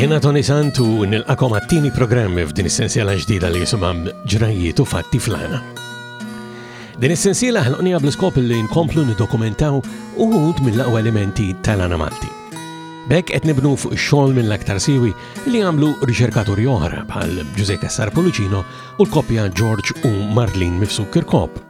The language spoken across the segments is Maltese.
Jena Tony Santu nil-akom għattini programmi f'din essenzjala ġdida li jisimam ġrajiet u fatti flana. Din essenzjala ħloqnija bl-skop li nkomplu nidokumentaw uħud mill-aqwa elementi tal-għana Malti. Bek qed nibnu fuq xogħol mill-aktar siwi li għamlu riċerkaturi oħra bħal Giuseppe Sarpolucino u l-koppja George u Marlene Mifsuk Kirkop.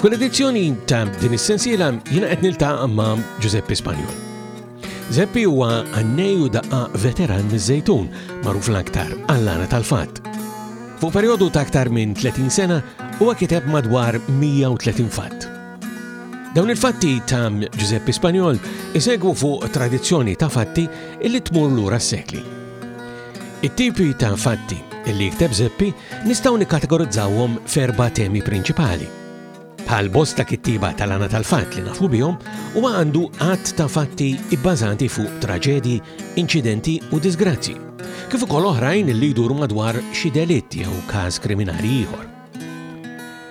F'kull edizzjoni ta' din is-sensiela jiena qed niltaqa' ma' Giuseppe Spanjol. Zeppi huwa għannej u daqqa veteran miż-żejtun, magħruf l-aktar għall-għana tal-fatt. Fuq perjodu ta' aktar minn 30 sena huwa kiteb madwar 130 fatt. Dawn il-fatti ta' Giuseppe Spanjol isegwu fuq tradizzjoni ta' fatti illi tmur lura s-sekli. It-tipi ta' fatti li jikteb Zeppi nistgħu nikkategorizzawhom f'erba' temi prinċipali. Bħal bosta kittiba tal-għana tal-fatt li nafu bihom, huwa għandu għadd ta' fatti ibbażati fuq traġedji, inċidenti u disgrazzi, kif ukoll oħrajn li jduru madwar xi delitt jew każ kriminali ieħor.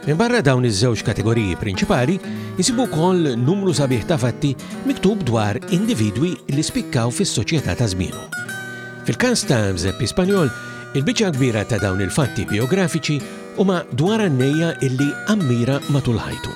Minbarra dawn iż-żewġ kategoriji prinċipali, jisibu wkoll numru sabiħ ta' fatti miktub dwar individwi li spikkaw fis-soċjetà ta' żmienu. Fil-każ ta' Mżeppi Spanjol, il-biċċa kbira ta' dawn il-fatti biografiċi huma dwar għannejja illi ammira matul ħajtu.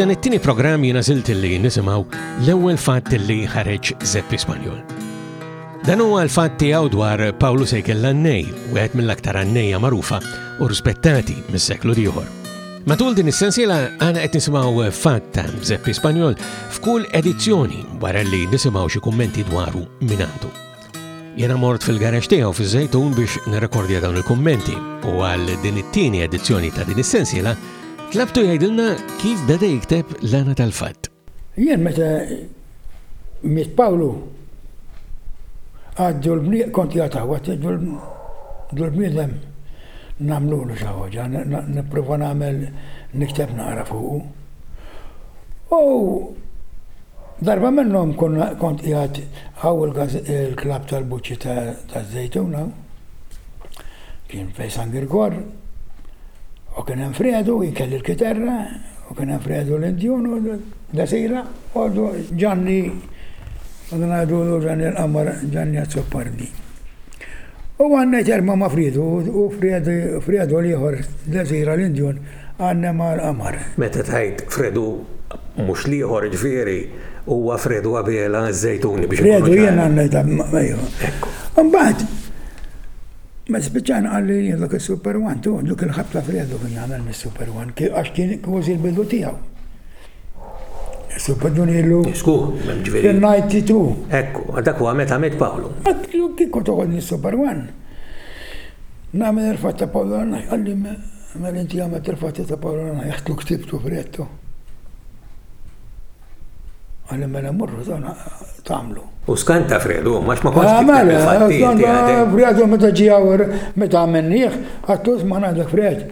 dan it-tieni programm jiena żilt li nisimgħu l-ewwel fatt li ħareġ Zeppi Spanjol. Dan huwa l-fatt tiegħu dwar Pawlu Sejkel l-Annej, wieħed mill-aktar annejja magħrufa u rispettati mis-seklu ieħor. Matul din is-sensiela għana qed nisimgħu fatt ta' Zeppi Spanjol f'kull edizzjoni wara li nisimgħu xi kummenti dwaru minn għandu. Jena mort fil-garax tiegħu fiż-Żejtun biex nirrekordja dawn il-kummenti u għal din it-tieni edizzjoni ta' din is-sensiela tlabtu jgħidilna kif beda jikteb l-għana tal-fatt. Jien meta miet Pawlu għaddu l-bniet kont jgħataw għaddu l-bniedem namlu l-xaħġa, niprofa nagħmel nikteb naqra fuqu. U darba minnhom kont qiegħed hawn il-klabb tal-buċċi taż-Żejtun hawn, kien fejn San Girgor, u kien hemm Fredu, jien kelli l-kiterra, u kien hemm Fredu l-Indjun u desira, u Ġanni, konna ngħidulu Ġanni l-Qamar, Ġanni Azzopardi. U għannejt erba' ma' Fredu, u Fredu l-ieħor, desira l-Indjun. Għandna mar qamar. Meta tgħid Fredu mhux l-ieħor jiġifieri huwa Fredu Abela ż-Żejtuni biex inkunu ċari. Fredu jiena ngħidha ejwa. Hekk. Imbagħad meta spiċċajna qalli jien dak is-Super One, tu, dik il-ħabta Fredu kien jagħmel mis-Super One għax kien kważi l-bidu tiegħu. Super Dunilu. Żgur, ġifieri. Kien ngħid tu. Hekk, dak huwa meta miet Pawlu. Kieku toħodni s-Super One. Nagħmel il-fatt ta' Pawlu qalli Mela inti għamilt il-fatti ta' Pawlu Ranajħt u ktibtu f'rettu. Għalli mela mmorru tagħmlu. U skant ta' Fredu, max ma konx tikteb mela, il-fatti. Mela, Fredu meta ġi għawar meta għamenniħ, għattu ma ngħidlek Fred.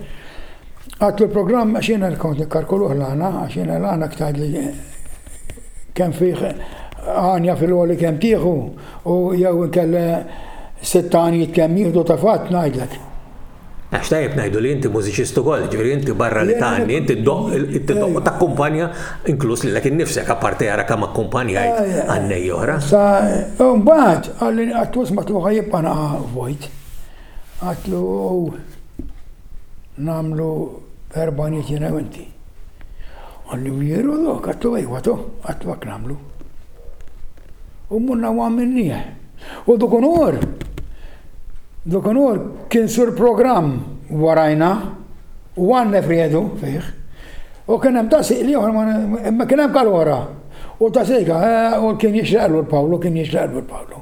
Għattu l-programm għax jiena l-kont nikkarkulu l-għana, għax jiena l-għana ktajd li kemm fih għanja fil-għoli kemm tieħu u jew kelle sittani kemm jieħdu ta' fatt ngħidlek. Għax tajjeb ngħidu li inti mużiċist ukoll, jiġifieri inti barra li tgħanni, inti ddoqq u takkumpanja inkluż lilek innifsek apparti ara kemm akkumpanjajt għannej oħra. Sa mbagħad qalli għatlu isma' tlu ħajibqa' naqa' vojt. Għatlu nagħmlu erba' niti inti. Għandu mieru dok, għattu għajwa to, għattu għak namlu. U munna għam minniħ. U dok unur, dok unur kien sur program warajna, u għan nefriedu fiħ. U kien hemm ta' siq li oħra, ma kien hemm kalora. U ta' sejka, eh, u kien jixraqlu l-Pawlu, kien jixraqlu l-Pawlu.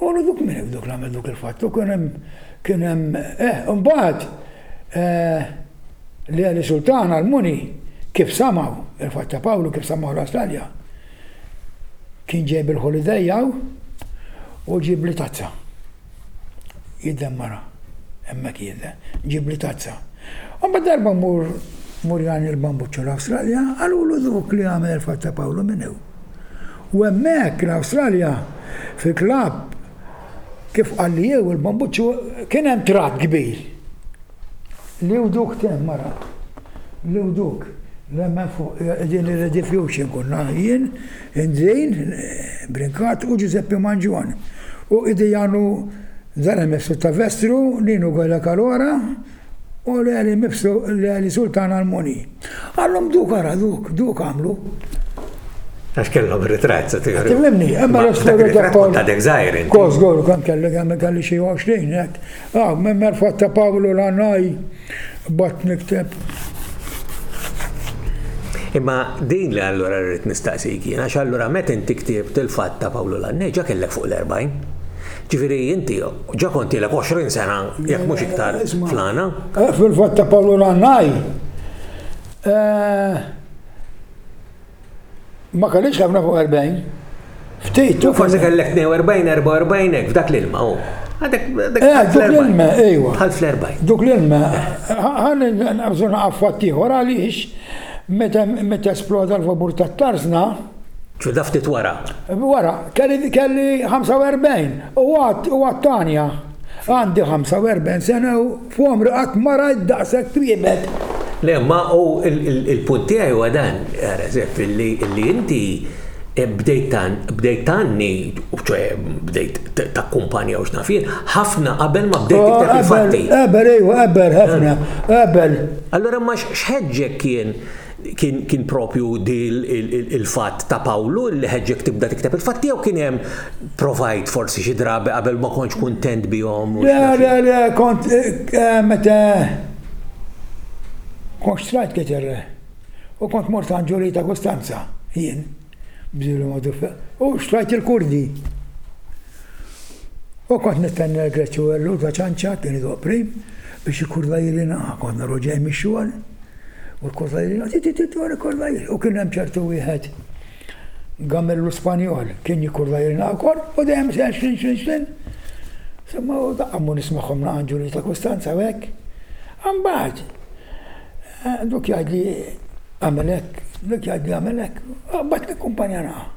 Ora duk min hemm duk l-għamel duk il-fatt u kien hemm kien hemm eh imbagħad eh, li għali sultan għal-muni kif samaw il-fatt ta' Pawlu kif samaw l-Awstralja. Kien ġej bil-holiday jaw u ġib li tazza. Jidden mara, hemmhekk jidde, ġib li tazza. U bad darba mur mur jan il-bambuċċu l-Awstralja, għalulu duk li għamel il-fatt ta' Pawlu minnew. U hemmhekk, l-Awstralja, fil-klabb, kif qalli jew il-Bambuċċu, kien hemm tratt kbir. Liu Duk temm mara. Liu Duk, hemm hemm fuq, qegħdin ir-redifjuxin konna jien, Indrejn, Brincat u Ġużeppi Manġuan. U Idijanu, dan hemm is-Suttavestru, Ninu Galacalora, O l-għeli mibsu, l-għeli sultan għall-muni. Għallhom duk ara, duk, duk għamlu. Għax kellhom ritrat, sa tiħor. Timimni, imma l-istoria ta' Paolo. Ta' dek zaħir. Kos għor, kam kelli għamil kelli xie għaxlin, għet. Ah, minn merfat ta' Paolo l-għannaj, bat nikteb. Imma din li allura rrit nistaqsiki, għax allura met inti ktibt il-fat ta' Paolo l-għannaj, ġa kellek fuq l-40. Ġifieri inti ġa kontilek 20 sena jekk mhux iktar fl-għana. Fil-fatt ta' Pawlu Rannaj ma kellix ħafna fuq 40. Ftit. U forsi kellek 42, 44 hekk f'dak l-ilma hu. Għadek duk l-ilma, ejwa. Bħal fl-40. Duk l-ilma. Ħan naqbżu naqaf fatt ieħor għaliex meta esploda l-vapur tat-Tarzna, Ġodha ftit wara. Wara, kelli 45 u għad u għad Tanja. Għandi 45 sena u f'għomri qatt ma rajt daqshekk twiebed. Le, ma hu l-punt tiegħi huwa dan, ara Żeff, li inti bdejt tgħanni, ċe bdejt takkumpanja u x'naf jien, ħafna qabel ma bdejt tikteb il-fatti. Qabel, ejwa, qabel ħafna, qabel. Allura ma x'ħeġġek kien Kien propju il-fatt ta' Pawlu li ħeġġek tibda tikteb il-fatti jew kien hemm provajt forsi xi drabi qabel ma kontx kuntent bihom? Le, le, le, kont eh, meta kont strajt kieter u kont mort għand Ġuli ta' Kostanza jien bżilu modu u strajt il-kurdi. U kont nistenna l-Greċu għallu ta' ċanċa kien idoq prim biex ikurva jili naqa konna roġaj mix-xogħol. U l-kurva jirina, ti ti ti ti wara kurva jirina. U kien hemm ċertu wieħed gamellu Spanjol kien jikurva jirina wkoll u dejjem xejn xejn xejn xejn. Semma u daqqammu nismagħhom naqan ġuri ta' Kostanza u hekk. Imbagħad eh, duk jgħidli għamel hekk, duk jgħidli għamel hekk, u mbagħad nikkumpanjanah.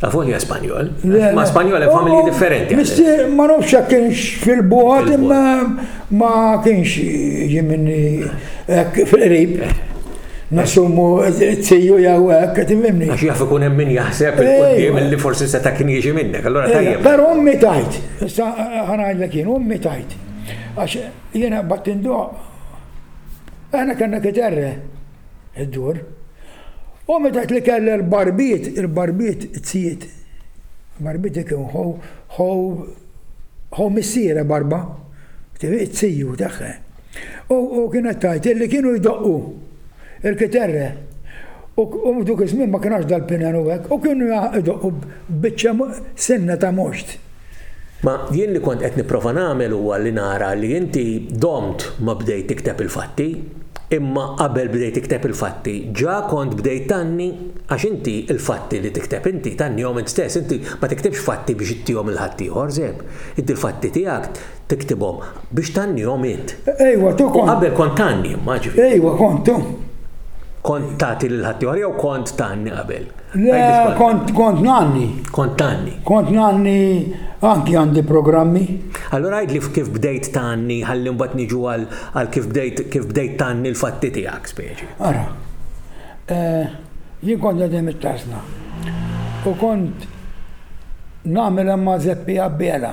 Avolja Spanjol. Ma Spanjol e familji oh, differenti. Misti, ma nafx jekk kienx fil-buħat imma ma kienx jiġi minni fil-qrib. Eh. Nassumu t-siju jaw hekk qed imimni. Għax jaf ikun hemm min jaħseb il-qudiem li forsi seta' kien jiġi minnek, allura tajjeb. Però ummi tajt, issa ħanajlek jien, ummi tajt. Għax jiena battinduq, aħna kellna kiterre. iddur. U meta qed li kellha l-barbiet, il-barbiet it-tzijiet, barbiet li kien ħow, ħow, ħow missiera barba, it-tziju tagħha. U kienet tajt li kienu jdoqqu il-kiterre. U duk iż-żmien ma kienx dal-pinan u hekk, u kienu jdoqqu biċċa sinna ta' moxt. Ma jien li kont qed nipprova nagħmel huwa li nara li inti domt ma bdejt tikteb il-fatti, imma qabel bdejt tikteb il-fatti ġa kont bdejt tgħanni għax inti l-fatti li tikteb inti tgħannihom int stess, inti ma tiktibx fatti biex ittihom lil ħaddieħor, żepp, inti l-fatti tiegħek Tiktibhom biex tgħannihom int. Ejwa, tu kont. U qabel kont tgħanni, imma ġifieri. Ejwa, kont tu. Kont tagħti lil ħaddieħor jew kont tgħanni qabel? Le, kont kont ngħanni. Kont tgħanni. Kont ngħanni anki għandi programmi. Allura għidli kif bdejt tgħanni ħalli mbagħad niġu għal kif bdejt kif bdejt tgħanni l-fatti tiegħek speċi. Ara. Eh, jien kont qegħdem it-tasna. U kont nagħmel hemm ma' Zeppi Abbiela.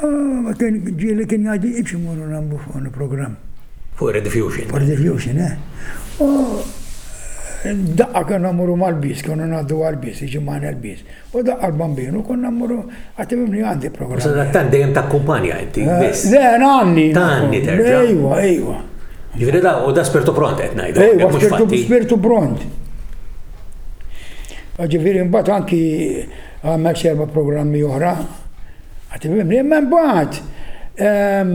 Ah, kien ġieli kien jgħaddi iċi morru namlu fuq il-programm. Fuq Rediffusion. Fuq Rediffusion, eh. U daqqa konna morru mal-bis, konna naddu għal-bis, iġi maħna l-bis. U daqqa l-bambinu konna morru għatim li għandi programm. Sa' tan dejjem ta' kumpanja inti, eh, bis. Le, għanni. Tanni terġa. Ejwa, ejwa. Ġifiri da, u da spirtu pront għet najdu. Ejwa, spirtu pront. Ġifiri mbat anki Għamel xi erba' programmi oħra. Imma mbagħad ehm,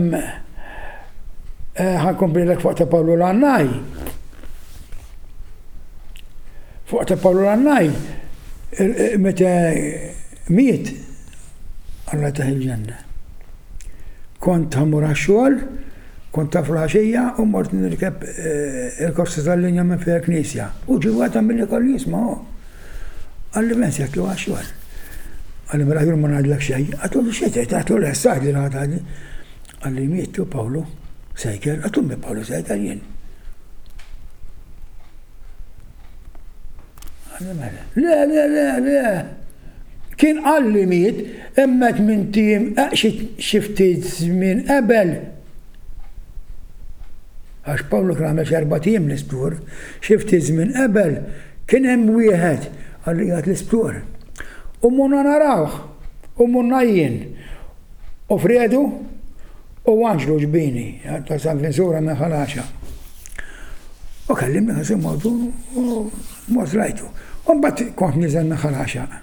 eh, ħankomplilek fuq ta' Pawlu Lannaj. Fuq ta' Pawlu Lannaj, meta miet, għalla ta' il-ġenna. Kont ħamur għax-xogħol, kont taf l-għaxija u mort nirkeb eh, il-kosta tal-linja minn fija knisja. U ġiwa ta' mill-li kolli jisma' Qalli mezz għedtlu għax xogħol. Qalli mela jien ma ngħidlek xejn. Għedtlu xi tgħid, għedtlu le, sar li ngħadha li. Qalli miettu Pawlu sejker, għedtlu miet Pawlu sejker jien. Qalli mela, le, le, le, le. Kien qalli miet, immet minn tim eqxit xi ftit żmien qabel. Għax Pawlu kien għamel xi erba' tim l-istur, xi ftit żmien qabel Kien hemm wieħed għal qiegħed l-ispluqr. U morna narawh, u morna jien, u Friedu, u Anġlu Ġbini ta' San Vinsura minn Ħal Għaxaq. U kellimni Ħażin Mawdun u mort rajtu. U mbagħad kont niżel minn Ħal Għaxaq.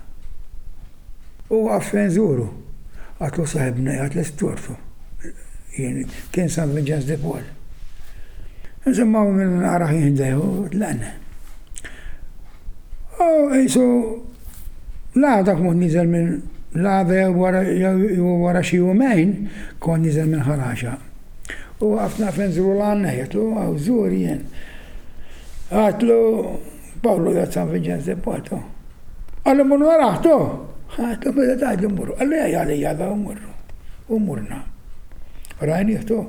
U waqaf fejn żuru. Għatlu saħibna jgħat li stortu. Jien kien San Vinċenz de Paul. Insomma u minn naqra ħin ħdejh u tlaqna. U qisu la dak mod niżel minn la jew wara xi jumejn kont niżel minn ħaraxa. U waqafna fejn żuru l-għannejja, għatlu għaw żur jien. Għatlu Pawlu jgħid San Vinċenz de Porto. Qallu mur warah, tu! Għatlu meta tgħid li mmorru. Qallu ejja għalija daw immorru. U morna. Rajnih, tu!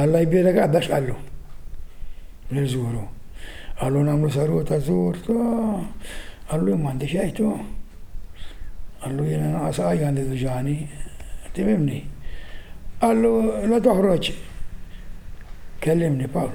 Alla jbierek għadda x'qallu. Nżuru. Qallu nagħmlu saluta żur, tu! Qallu jien m'għandi xejn, tu! Qallu jiena naqas ħajja għandi duġani. Tifhimni? Qallu la toħroġ. Kellimni, Pawl.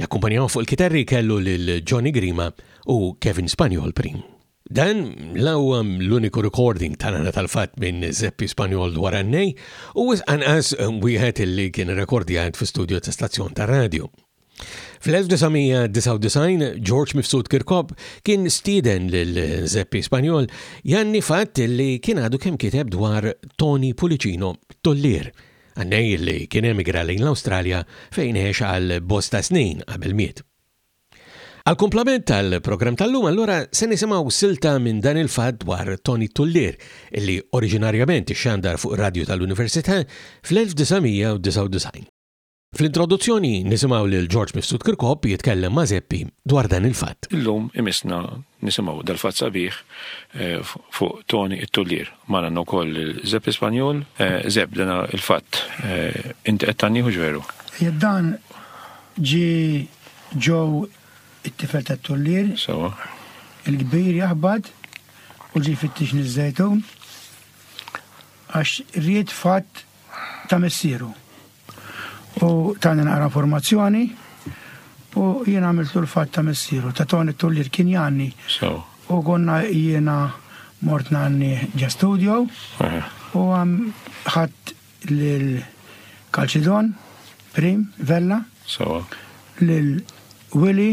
Jakkumpanjawh fuq il-kitarri kellu lil Johnny Grima u Kevin Spanjol prim. Dan la huwa l-uniku recording tal-għana tal-fatt minn Żeppi Spanjol dwar għannej u wisq anqas wieħed li kien irrekordjat fi studju ta' stazzjon ta' radju. Fl-1999 George Mifsud Kirkop kien stieden lil Żeppi Spanjol jgħanni fatt li kien għadu kemm kiteb dwar Toni Pullicino, tollier, Annej li kien emigra lejn l-Awstralja fejn għex għal bosta snin qabel miet. Għall-kumplament tal-programm tal-lum allura se nisimgħu silta minn dan il-fatt dwar Toni Tullier li oriġinarjament ixxandar fuq ir-radju tal-Università fl-1999. Fl-introduzzjoni nisimgħu lil George Mifsud Kirkop jitkellem ma' Zeppi dwar dan il-fatt. Illum imissna nisimgħu dal-fatt sabiħ fuq Toni t-Tullier. Magħna għandna wkoll il-żepp Ispanjol. Żepp, dan hu l-fatt. Inti qed tgħannih hux veru? Jekk dan ġie Joe it-tifel tat-tullier. Sewwa. Il-kbir jaħbad u ġie jfittixni ż-Żejtun għax ried fatt ta' missieru. U tani naqra informazzjoni u jien għamiltu l-fatt ta' missieru ta' Tony Tullir kien janni. U konna jiena mort nanni ġa studio u għam ħadd lil Kalċidon, Prim, Vella, lil Willy,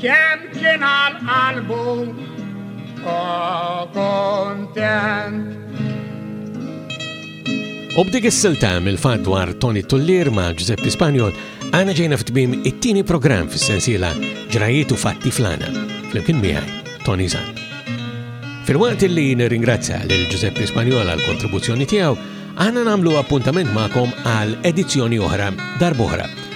Kemm kien għal qalbu kontent. U b'dik is-silta mill-fatt dwar Tony Tullier ma' Giuseppe Spanjol, għana ġejna f'tbim it-tieni programm fis-sensiela ġrajiet u fatti flana, flimkien miegħi Tony Zan. Fil-waqt li nirringrazzja lil Giuseppe Spanjol għal kontribuzzjoni tiegħu, għana nagħmlu appuntament magħkom għal edizzjoni oħra darbohra